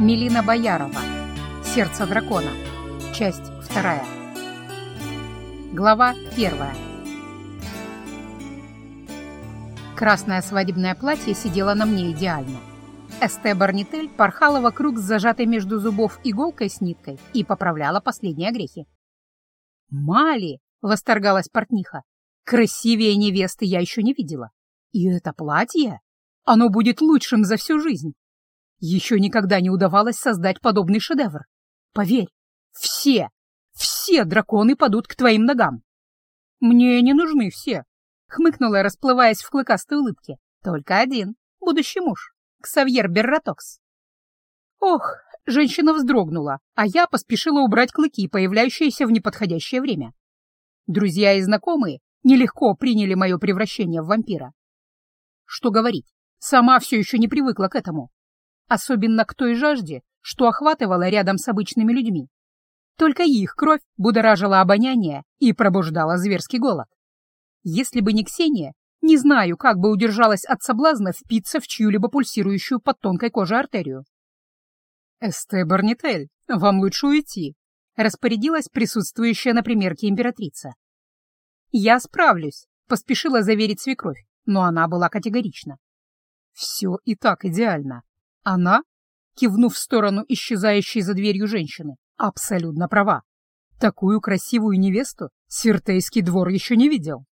Мелина Боярова. Сердце дракона. Часть вторая. Глава первая. Красное свадебное платье сидело на мне идеально. Эсте Барнитель порхала вокруг с зажатой между зубов иголкой с ниткой и поправляла последние грехи. «Мали!» — восторгалась портниха. «Красивее невесты я еще не видела. И это платье? Оно будет лучшим за всю жизнь. Еще никогда не удавалось создать подобный шедевр. Поверь, все, все драконы падут к твоим ногам. Мне не нужны все, — хмыкнула, расплываясь в клыкастой улыбке. Только один, будущий муж. Ксавьер Берратокс. Ох, женщина вздрогнула, а я поспешила убрать клыки, появляющиеся в неподходящее время. Друзья и знакомые нелегко приняли мое превращение в вампира. Что говорить, сама все еще не привыкла к этому. Особенно к той жажде, что охватывала рядом с обычными людьми. Только их кровь будоражила обоняние и пробуждала зверский голод. Если бы не Ксения, не знаю, как бы удержалась от соблазна впиться в чью-либо пульсирующую под тонкой кожей артерию. «Эсте Барнитель, вам лучше уйти», — распорядилась присутствующая на примерке императрица. «Я справлюсь», — поспешила заверить свекровь, но она была категорична. «Все и так идеально. Она, кивнув в сторону исчезающей за дверью женщины, абсолютно права. Такую красивую невесту Свертейский двор еще не видел.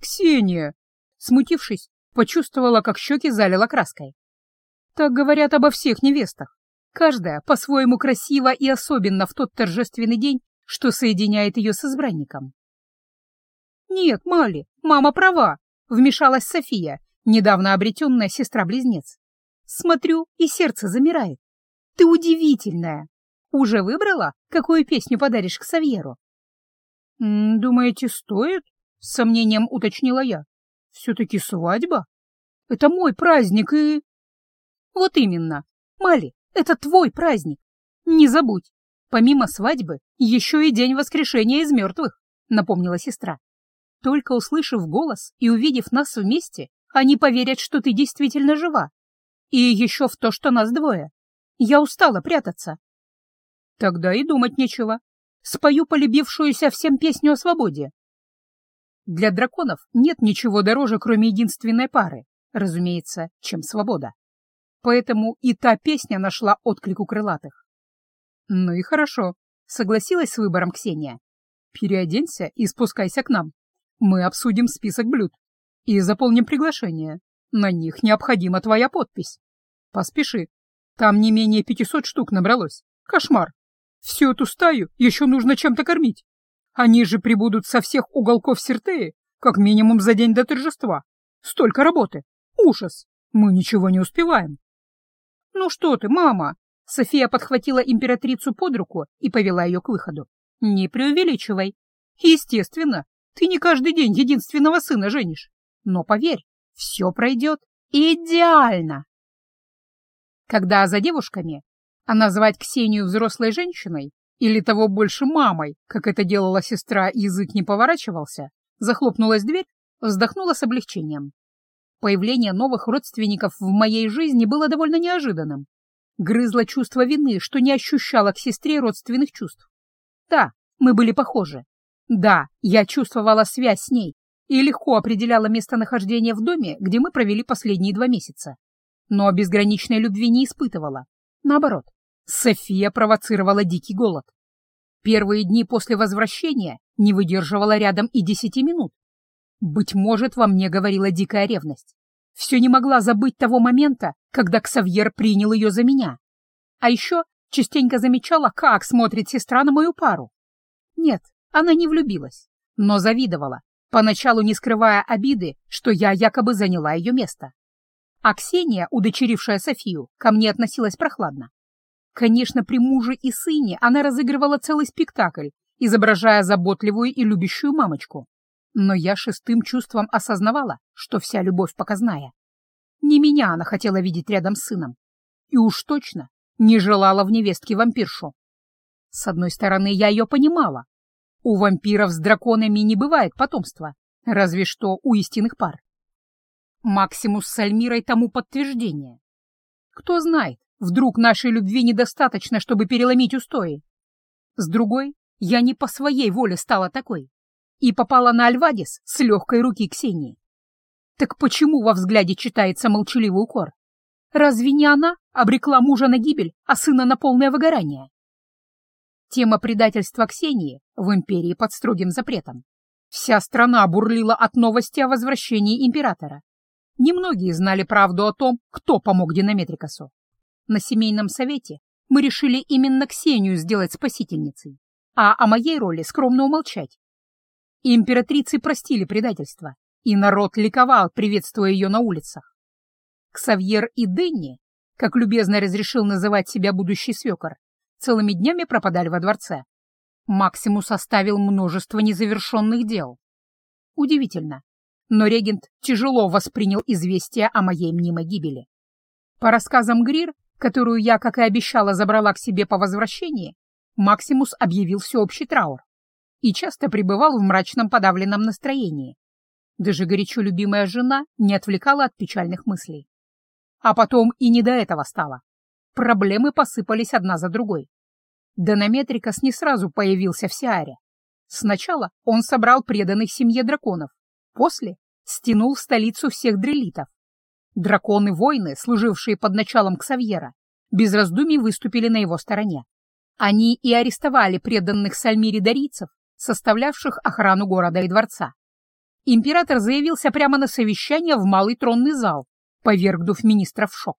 «Ксения!» Смутившись, почувствовала, как щеки залила краской. Так говорят обо всех невестах. Каждая по-своему красива и особенно в тот торжественный день, что соединяет ее с избранником. «Нет, Мали, мама права», — вмешалась София, недавно обретенная сестра-близнец. «Смотрю, и сердце замирает. Ты удивительная. Уже выбрала, какую песню подаришь к Савьеру?» «Думаете, стоит?» С сомнением уточнила я. Все-таки свадьба? Это мой праздник и... Вот именно. Мали, это твой праздник. Не забудь. Помимо свадьбы, еще и день воскрешения из мертвых, напомнила сестра. Только услышав голос и увидев нас вместе, они поверят, что ты действительно жива. И еще в то, что нас двое. Я устала прятаться. Тогда и думать нечего. Спою полюбившуюся всем песню о свободе. Для драконов нет ничего дороже, кроме единственной пары, разумеется, чем свобода. Поэтому и та песня нашла отклик у крылатых. Ну и хорошо, согласилась с выбором Ксения. Переоденься и спускайся к нам. Мы обсудим список блюд и заполним приглашение. На них необходима твоя подпись. Поспеши. Там не менее пятисот штук набралось. Кошмар. Всю эту стаю еще нужно чем-то кормить. Они же прибудут со всех уголков Сертеи, как минимум за день до торжества. Столько работы. Ужас. Мы ничего не успеваем. Ну что ты, мама? София подхватила императрицу под руку и повела ее к выходу. Не преувеличивай. Естественно, ты не каждый день единственного сына женишь. Но поверь, все пройдет идеально. Когда за девушками, а назвать Ксению взрослой женщиной или того больше мамой, как это делала сестра, язык не поворачивался, захлопнулась дверь, вздохнула с облегчением. Появление новых родственников в моей жизни было довольно неожиданным. Грызло чувство вины, что не ощущала к сестре родственных чувств. Да, мы были похожи. Да, я чувствовала связь с ней и легко определяла местонахождение в доме, где мы провели последние два месяца. Но безграничной любви не испытывала. Наоборот, София провоцировала дикий голод. Первые дни после возвращения не выдерживала рядом и десяти минут. Быть может, во мне говорила дикая ревность. Все не могла забыть того момента, когда Ксавьер принял ее за меня. А еще частенько замечала, как смотрит сестра на мою пару. Нет, она не влюбилась, но завидовала, поначалу не скрывая обиды, что я якобы заняла ее место. А Ксения, удочерившая Софию, ко мне относилась прохладно. Конечно, при муже и сыне она разыгрывала целый спектакль, изображая заботливую и любящую мамочку. Но я шестым чувством осознавала, что вся любовь показная. Не меня она хотела видеть рядом с сыном. И уж точно не желала в невестке вампиршу. С одной стороны, я ее понимала. У вампиров с драконами не бывает потомства, разве что у истинных пар. Максимус с Альмирой тому подтверждение. Кто знает, Вдруг нашей любви недостаточно, чтобы переломить устои? С другой, я не по своей воле стала такой и попала на Альвадис с легкой руки Ксении. Так почему во взгляде читается молчаливый укор? Разве не она обрекла мужа на гибель, а сына на полное выгорание? Тема предательства Ксении в империи под строгим запретом. Вся страна бурлила от новости о возвращении императора. Немногие знали правду о том, кто помог Динаметрикасу. На семейном совете мы решили именно Ксению сделать спасительницей, а о моей роли скромно умолчать. Императрицы простили предательство, и народ ликовал, приветствуя ее на улицах. Ксавьер и Денни, как любезно разрешил называть себя будущий свекор, целыми днями пропадали во дворце. Максимус оставил множество незавершенных дел. Удивительно, но регент тяжело воспринял известие о моей мнимой гибели. По рассказам Грир, которую я, как и обещала, забрала к себе по возвращении, Максимус объявил всеобщий траур и часто пребывал в мрачном подавленном настроении. Даже горячо любимая жена не отвлекала от печальных мыслей. А потом и не до этого стало. Проблемы посыпались одна за другой. Донометрикас не сразу появился в Сиаре. Сначала он собрал преданных семье драконов, после стянул в столицу всех дрелитов. Драконы-воины, служившие под началом Ксавьера, без раздумий выступили на его стороне. Они и арестовали преданных Сальмире дарийцев, составлявших охрану города и дворца. Император заявился прямо на совещание в малый тронный зал, повергнув министра в шок.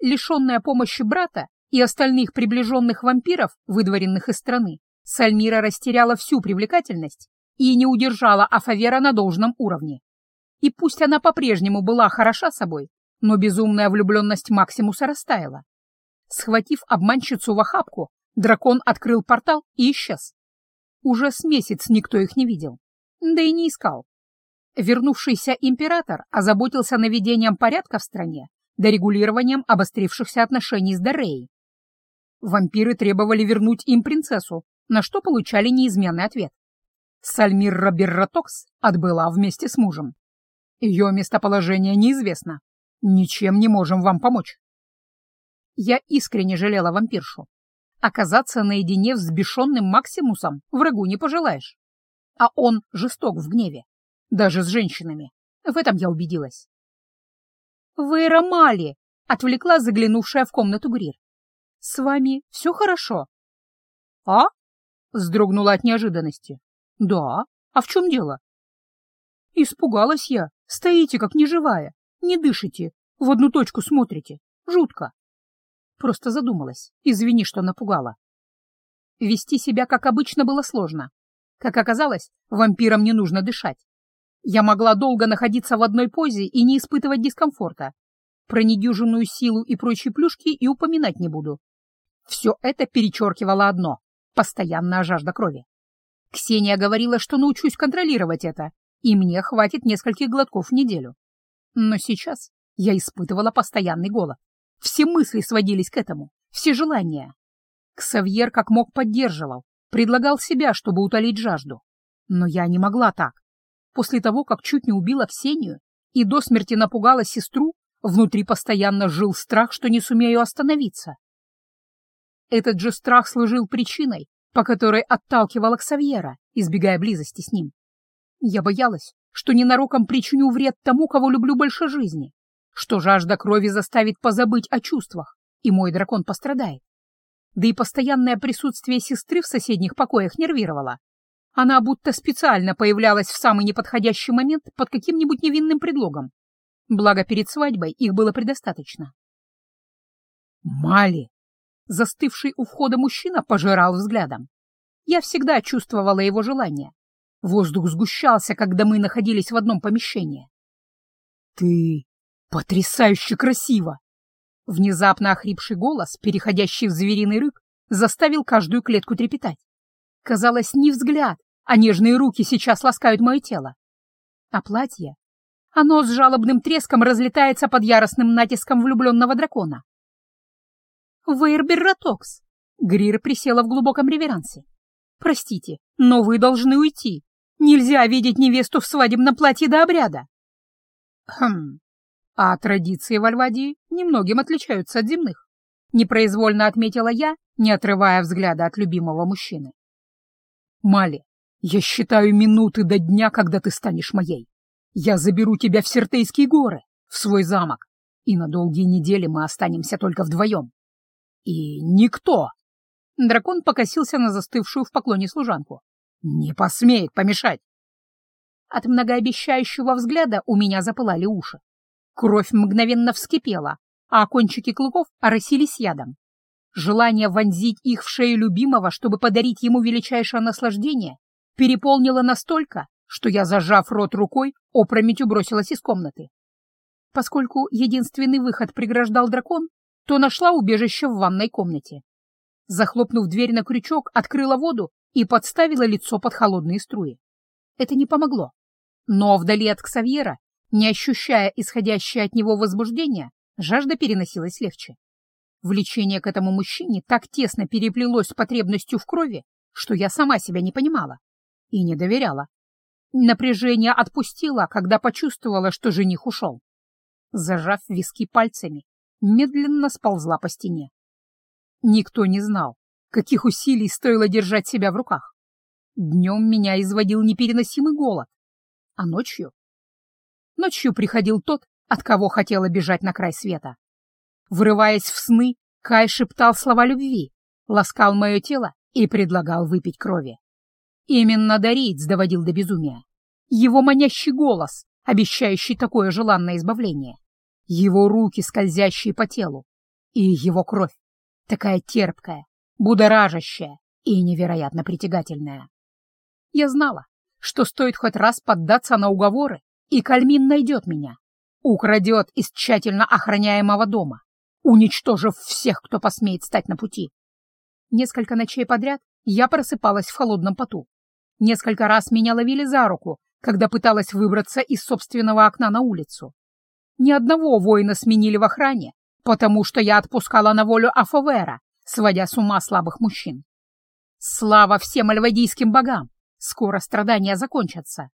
Лишенная помощи брата и остальных приближенных вампиров, выдворенных из страны, Сальмира растеряла всю привлекательность и не удержала Афавера на должном уровне. И пусть она по-прежнему была хороша собой, но безумная влюбленность Максимуса растаяла. Схватив обманщицу в охапку, дракон открыл портал и исчез. Уже с месяц никто их не видел, да и не искал. Вернувшийся император озаботился наведением порядка в стране да регулированием обострившихся отношений с Дареей. Вампиры требовали вернуть им принцессу, на что получали неизменный ответ. Сальмирра Берратокс отбыла вместе с мужем. Ее местоположение неизвестно. Ничем не можем вам помочь. Я искренне жалела вампиршу. Оказаться наедине с взбешенным Максимусом врагу не пожелаешь. А он жесток в гневе. Даже с женщинами. В этом я убедилась. «Вы Ромали!» — отвлекла заглянувшая в комнату Грир. «С вами все хорошо?» «А?» — вздрогнула от неожиданности. «Да? А в чем дело?» Испугалась я. Стоите, как неживая. Не дышите. В одну точку смотрите. Жутко. Просто задумалась. Извини, что напугала. Вести себя, как обычно, было сложно. Как оказалось, вампирам не нужно дышать. Я могла долго находиться в одной позе и не испытывать дискомфорта. Про недюжинную силу и прочие плюшки и упоминать не буду. Все это перечеркивало одно — постоянная жажда крови. Ксения говорила, что научусь контролировать это, и мне хватит нескольких глотков в неделю. Но сейчас я испытывала постоянный голод. Все мысли сводились к этому, все желания. Ксавьер как мог поддерживал, предлагал себя, чтобы утолить жажду. Но я не могла так. После того, как чуть не убила Ксению и до смерти напугала сестру, внутри постоянно жил страх, что не сумею остановиться. Этот же страх служил причиной, по которой отталкивала Ксавьера, избегая близости с ним. Я боялась, что ненароком причиню вред тому, кого люблю больше жизни, что жажда крови заставит позабыть о чувствах, и мой дракон пострадает. Да и постоянное присутствие сестры в соседних покоях нервировало, она будто специально появлялась в самый неподходящий момент под каким-нибудь невинным предлогом. Благо, перед свадьбой их было предостаточно. «Мали!» Застывший у входа мужчина пожирал взглядом. Я всегда чувствовала его желание. Воздух сгущался, когда мы находились в одном помещении. «Ты потрясающе красиво!» Внезапно охрипший голос, переходящий в звериный рык, заставил каждую клетку трепетать. Казалось, не взгляд, а нежные руки сейчас ласкают мое тело. А платье? Оно с жалобным треском разлетается под яростным натиском влюбленного дракона. «Вейрберратокс!» Грир присела в глубоком реверансе. «Простите, но вы должны уйти. Нельзя видеть невесту в свадебном платье до обряда». «Хм, а традиции в Альвадии немногим отличаются от земных», непроизвольно отметила я, не отрывая взгляда от любимого мужчины. Мали, я считаю минуты до дня, когда ты станешь моей. Я заберу тебя в Сертейские горы, в свой замок, и на долгие недели мы останемся только вдвоем. И никто... Дракон покосился на застывшую в поклоне служанку. «Не посмеет помешать!» От многообещающего взгляда у меня запылали уши. Кровь мгновенно вскипела, а кончики клыков оросились ядом. Желание вонзить их в шею любимого, чтобы подарить ему величайшее наслаждение, переполнило настолько, что я, зажав рот рукой, опрометью бросилась из комнаты. Поскольку единственный выход преграждал дракон, то нашла убежище в ванной комнате. Захлопнув дверь на крючок, открыла воду и подставила лицо под холодные струи. Это не помогло. Но вдали от Ксавьера, не ощущая исходящее от него возбуждения, жажда переносилась легче. Влечение к этому мужчине так тесно переплелось с потребностью в крови, что я сама себя не понимала и не доверяла. Напряжение отпустило, когда почувствовала, что жених ушел. Зажав виски пальцами, медленно сползла по стене. Никто не знал, каких усилий стоило держать себя в руках. Днем меня изводил непереносимый голод, а ночью? Ночью приходил тот, от кого хотела бежать на край света. Врываясь в сны, Кай шептал слова любви, ласкал мое тело и предлагал выпить крови. Именно Дориец доводил до безумия. Его манящий голос, обещающий такое желанное избавление. Его руки, скользящие по телу. И его кровь, такая терпкая, будоражащая и невероятно притягательная. Я знала, что стоит хоть раз поддаться на уговоры, и Кальмин найдет меня, украдет из тщательно охраняемого дома, уничтожив всех, кто посмеет стать на пути. Несколько ночей подряд я просыпалась в холодном поту. Несколько раз меня ловили за руку, когда пыталась выбраться из собственного окна на улицу. Ни одного воина сменили в охране, потому что я отпускала на волю Афовера, сводя с ума слабых мужчин. Слава всем альвадийским богам! Скоро страдания закончатся.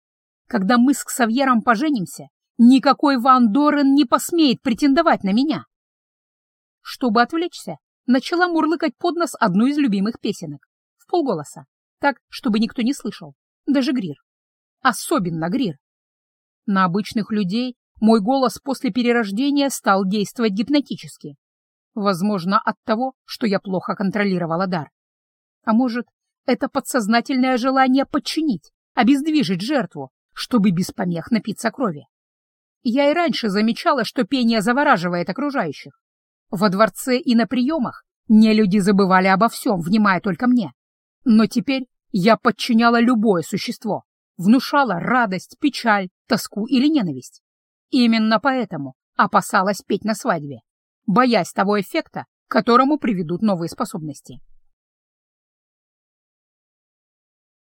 Когда мы с Ксавьером поженимся, никакой Ван Дорен не посмеет претендовать на меня. Чтобы отвлечься, начала мурлыкать под нос одну из любимых песенок, в полголоса, так, чтобы никто не слышал, даже Грир. Особенно Грир. На обычных людей мой голос после перерождения стал действовать гипнотически. Возможно, от того, что я плохо контролировала дар. А может, это подсознательное желание подчинить, обездвижить жертву, чтобы без помех напиться крови. Я и раньше замечала, что пение завораживает окружающих. Во дворце и на приемах не люди забывали обо всем, внимая только мне. Но теперь я подчиняла любое существо, внушала радость, печаль, тоску или ненависть. Именно поэтому опасалась петь на свадьбе, боясь того эффекта, к которому приведут новые способности.